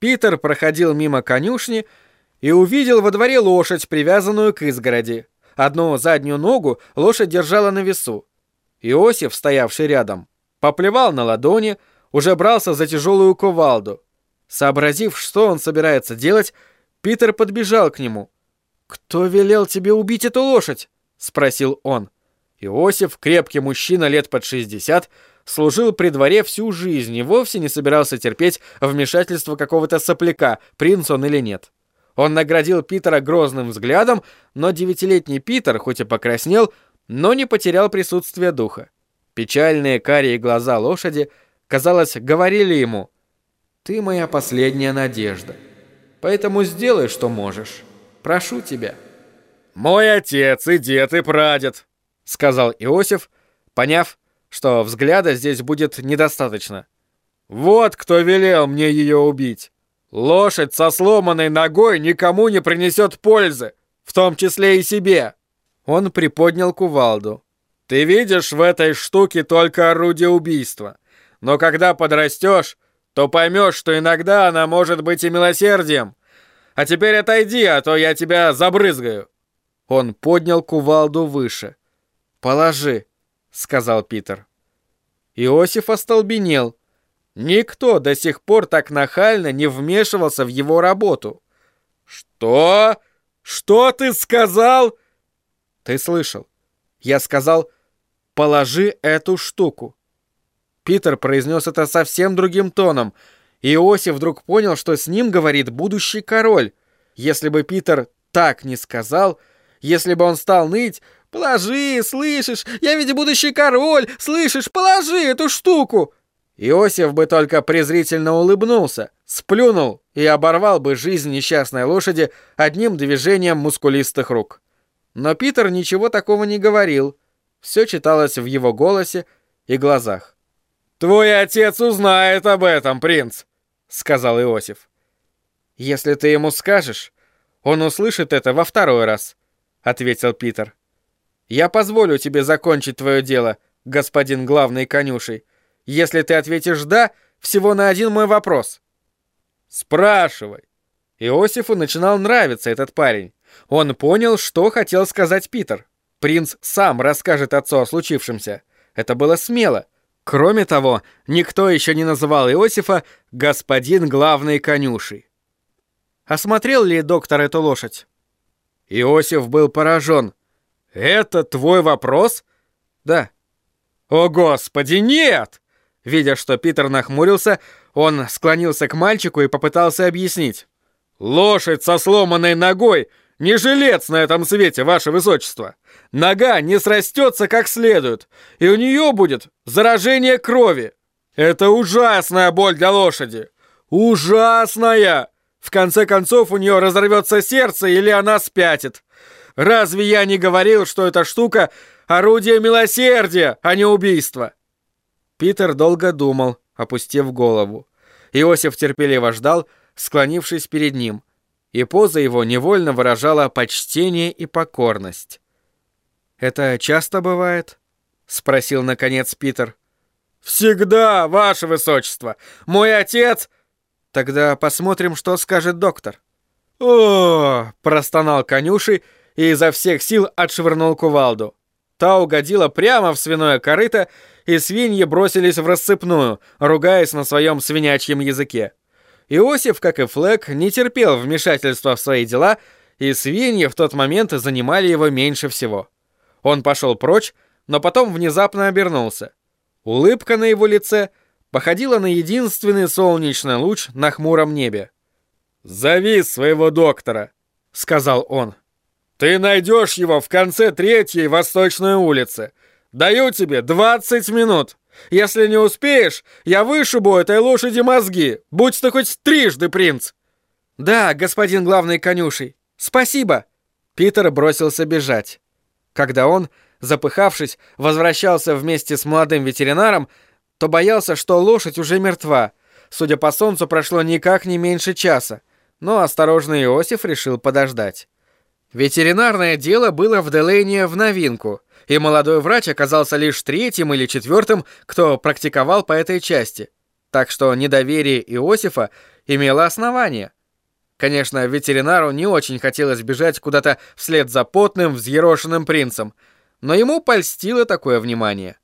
Питер проходил мимо конюшни и увидел во дворе лошадь, привязанную к изгороди. Одну заднюю ногу лошадь держала на весу. Иосиф, стоявший рядом, поплевал на ладони, уже брался за тяжелую кувалду. Сообразив, что он собирается делать, Питер подбежал к нему. «Кто велел тебе убить эту лошадь?» — спросил он. Иосиф, крепкий мужчина лет под 60, служил при дворе всю жизнь и вовсе не собирался терпеть вмешательство какого-то сопляка, принц он или нет. Он наградил Питера грозным взглядом, но девятилетний Питер, хоть и покраснел, но не потерял присутствие духа. Печальные карие глаза лошади, казалось, говорили ему «Ты моя последняя надежда, поэтому сделай, что можешь. Прошу тебя». «Мой отец и дед и прадед», — сказал Иосиф, поняв, что взгляда здесь будет недостаточно. «Вот кто велел мне ее убить. Лошадь со сломанной ногой никому не принесет пользы, в том числе и себе». Он приподнял кувалду. «Ты видишь в этой штуке только орудие убийства. Но когда подрастешь, то поймешь, что иногда она может быть и милосердием. А теперь отойди, а то я тебя забрызгаю». Он поднял кувалду выше. «Положи», — сказал Питер. Иосиф остолбенел. Никто до сих пор так нахально не вмешивался в его работу. «Что? Что ты сказал?» «Ты слышал. Я сказал, положи эту штуку». Питер произнес это совсем другим тоном, Иосиф вдруг понял, что с ним говорит будущий король. Если бы Питер так не сказал, если бы он стал ныть, «Положи, слышишь? Я ведь будущий король! Слышишь? Положи эту штуку!» Иосиф бы только презрительно улыбнулся, сплюнул и оборвал бы жизнь несчастной лошади одним движением мускулистых рук. Но Питер ничего такого не говорил. Все читалось в его голосе и глазах. «Твой отец узнает об этом, принц», — сказал Иосиф. «Если ты ему скажешь, он услышит это во второй раз», — ответил Питер. Я позволю тебе закончить твое дело, господин главный конюшей, если ты ответишь «да» всего на один мой вопрос. Спрашивай. Иосифу начинал нравиться этот парень. Он понял, что хотел сказать Питер. Принц сам расскажет отцу о случившемся. Это было смело. Кроме того, никто еще не называл Иосифа «господин главный конюшей». Осмотрел ли доктор эту лошадь? Иосиф был поражен. «Это твой вопрос?» «Да». «О, Господи, нет!» Видя, что Питер нахмурился, он склонился к мальчику и попытался объяснить. «Лошадь со сломанной ногой не жилец на этом свете, ваше высочество. Нога не срастется как следует, и у нее будет заражение крови. Это ужасная боль для лошади. Ужасная! В конце концов, у нее разорвется сердце или она спятит. Разве я не говорил, что эта штука — орудие милосердия, а не убийство?» Питер долго думал, опустив голову. Иосиф терпеливо ждал, склонившись перед ним, и поза его невольно выражала почтение и покорность. «Это часто бывает?» — спросил, наконец, Питер. «Всегда, ваше высочество! Мой отец...» «Тогда посмотрим, что скажет доктор». «О!» — простонал конюший, — и изо всех сил отшвырнул кувалду. Та угодила прямо в свиное корыто, и свиньи бросились в рассыпную, ругаясь на своем свинячьем языке. Иосиф, как и Флэк, не терпел вмешательства в свои дела, и свиньи в тот момент занимали его меньше всего. Он пошел прочь, но потом внезапно обернулся. Улыбка на его лице походила на единственный солнечный луч на хмуром небе. «Зови своего доктора», — сказал он. Ты найдешь его в конце третьей восточной улицы. Даю тебе 20 минут. Если не успеешь, я вышибу этой лошади мозги. Будь ты хоть трижды принц. Да, господин главный конюшей. Спасибо. Питер бросился бежать. Когда он, запыхавшись, возвращался вместе с молодым ветеринаром, то боялся, что лошадь уже мертва. Судя по солнцу, прошло никак не меньше часа. Но осторожный Иосиф решил подождать. Ветеринарное дело было в Делейне в новинку, и молодой врач оказался лишь третьим или четвертым, кто практиковал по этой части. Так что недоверие Иосифа имело основание. Конечно, ветеринару не очень хотелось бежать куда-то вслед за потным, взъерошенным принцем, но ему польстило такое внимание.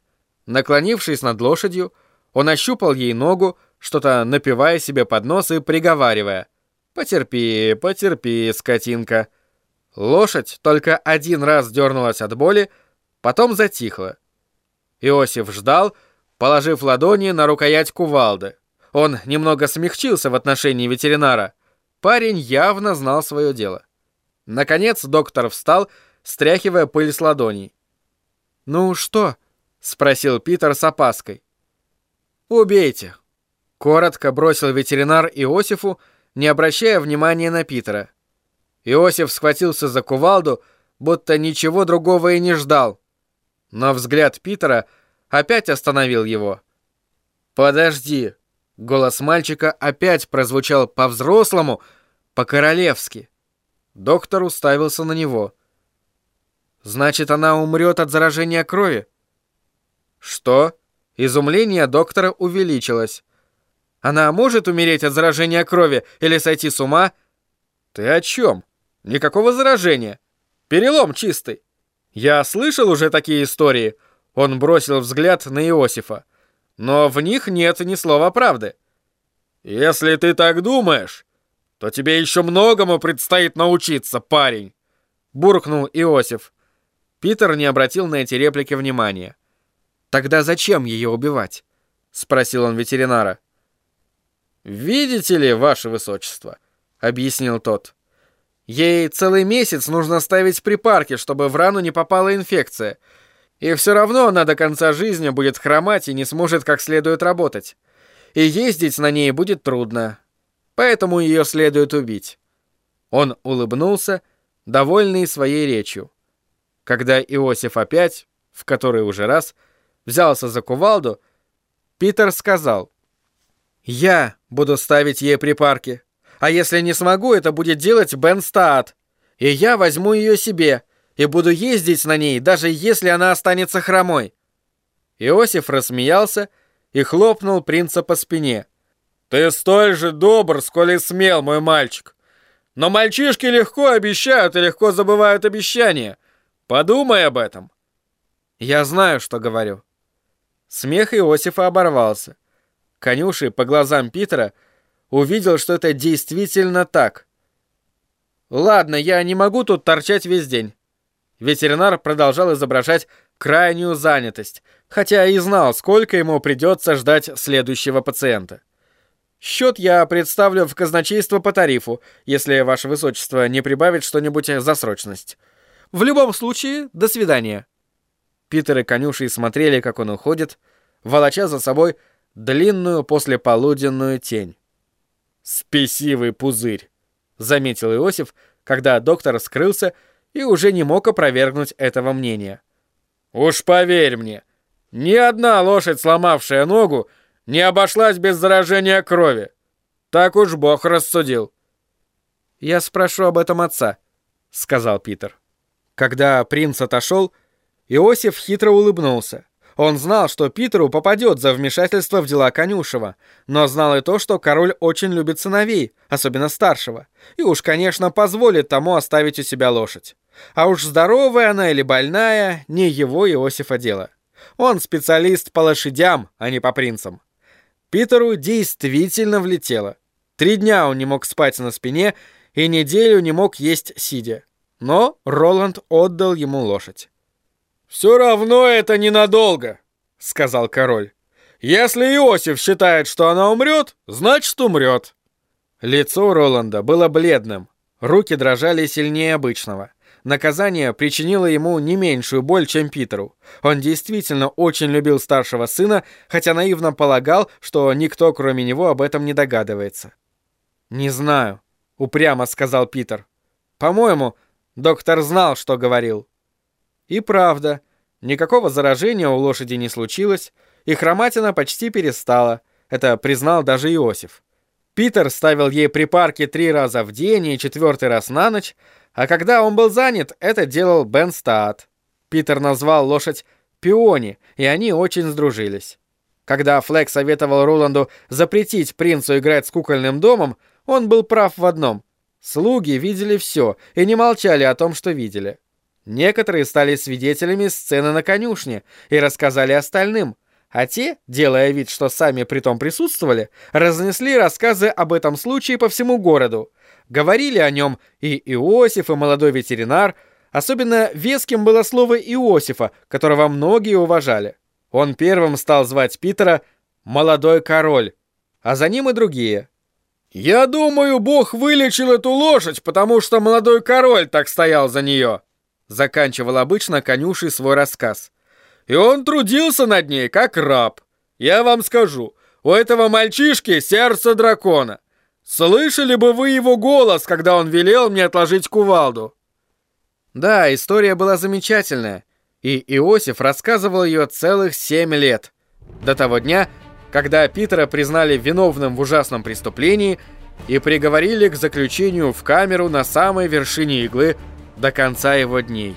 Наклонившись над лошадью, он ощупал ей ногу, что-то напивая себе под нос и приговаривая. «Потерпи, потерпи, скотинка». Лошадь только один раз дернулась от боли, потом затихла. Иосиф ждал, положив ладони на рукоять кувалды. Он немного смягчился в отношении ветеринара. Парень явно знал свое дело. Наконец доктор встал, стряхивая пыль с ладоней. «Ну что?» — спросил Питер с опаской. «Убейте!» — коротко бросил ветеринар Иосифу, не обращая внимания на Питера. Иосиф схватился за кувалду, будто ничего другого и не ждал. Но взгляд Питера опять остановил его. «Подожди!» — голос мальчика опять прозвучал по-взрослому, по-королевски. Доктор уставился на него. «Значит, она умрет от заражения крови?» «Что?» Изумление доктора увеличилось. «Она может умереть от заражения крови или сойти с ума?» «Ты о чем? Никакого заражения. Перелом чистый. Я слышал уже такие истории». Он бросил взгляд на Иосифа. «Но в них нет ни слова правды». «Если ты так думаешь, то тебе еще многому предстоит научиться, парень», — буркнул Иосиф. Питер не обратил на эти реплики внимания. «Тогда зачем ее убивать?» — спросил он ветеринара. «Видите ли, ваше высочество», — объяснил тот. «Ей целый месяц нужно ставить припарки, чтобы в рану не попала инфекция. И все равно она до конца жизни будет хромать и не сможет как следует работать. И ездить на ней будет трудно. Поэтому ее следует убить». Он улыбнулся, довольный своей речью. Когда Иосиф опять, в который уже раз, — взялся за кувалду, Питер сказал, «Я буду ставить ей припарки, а если не смогу, это будет делать Бен Стаат, и я возьму ее себе и буду ездить на ней, даже если она останется хромой». Иосиф рассмеялся и хлопнул принца по спине. «Ты столь же добр, сколь и смел, мой мальчик. Но мальчишки легко обещают и легко забывают обещания. Подумай об этом». «Я знаю, что говорю. Смех Иосифа оборвался. Конюши по глазам Питера увидел, что это действительно так. «Ладно, я не могу тут торчать весь день». Ветеринар продолжал изображать крайнюю занятость, хотя и знал, сколько ему придется ждать следующего пациента. Счет я представлю в казначейство по тарифу, если ваше высочество не прибавит что-нибудь за срочность. В любом случае, до свидания. Питер и конюши смотрели, как он уходит, волоча за собой длинную послеполуденную тень. «Спесивый пузырь», — заметил Иосиф, когда доктор скрылся и уже не мог опровергнуть этого мнения. «Уж поверь мне, ни одна лошадь, сломавшая ногу, не обошлась без заражения крови. Так уж Бог рассудил». «Я спрошу об этом отца», — сказал Питер. Когда принц отошел, — Иосиф хитро улыбнулся. Он знал, что Питеру попадет за вмешательство в дела Конюшева, но знал и то, что король очень любит сыновей, особенно старшего, и уж, конечно, позволит тому оставить у себя лошадь. А уж здоровая она или больная, не его Иосифа дело. Он специалист по лошадям, а не по принцам. Питеру действительно влетело. Три дня он не мог спать на спине и неделю не мог есть сидя. Но Роланд отдал ему лошадь. «Все равно это ненадолго», — сказал король. «Если Иосиф считает, что она умрет, значит умрет». Лицо Роланда было бледным, руки дрожали сильнее обычного. Наказание причинило ему не меньшую боль, чем Питеру. Он действительно очень любил старшего сына, хотя наивно полагал, что никто, кроме него, об этом не догадывается. «Не знаю», — упрямо сказал Питер. «По-моему, доктор знал, что говорил». И правда, никакого заражения у лошади не случилось, и хроматина почти перестала. Это признал даже Иосиф. Питер ставил ей припарки три раза в день и четвертый раз на ночь, а когда он был занят, это делал Бен Стаат. Питер назвал лошадь Пиони, и они очень сдружились. Когда Флэк советовал Роланду запретить принцу играть с кукольным домом, он был прав в одном. Слуги видели все и не молчали о том, что видели. Некоторые стали свидетелями сцены на конюшне и рассказали остальным, а те, делая вид, что сами при том присутствовали, разнесли рассказы об этом случае по всему городу. Говорили о нем и Иосиф, и молодой ветеринар. Особенно веским было слово Иосифа, которого многие уважали. Он первым стал звать Питера «молодой король», а за ним и другие. «Я думаю, Бог вылечил эту лошадь, потому что молодой король так стоял за нее», заканчивал обычно конюший свой рассказ. «И он трудился над ней, как раб. Я вам скажу, у этого мальчишки сердце дракона. Слышали бы вы его голос, когда он велел мне отложить кувалду?» Да, история была замечательная и Иосиф рассказывал ее целых семь лет, до того дня, когда Питера признали виновным в ужасном преступлении и приговорили к заключению в камеру на самой вершине иглы до конца его дней.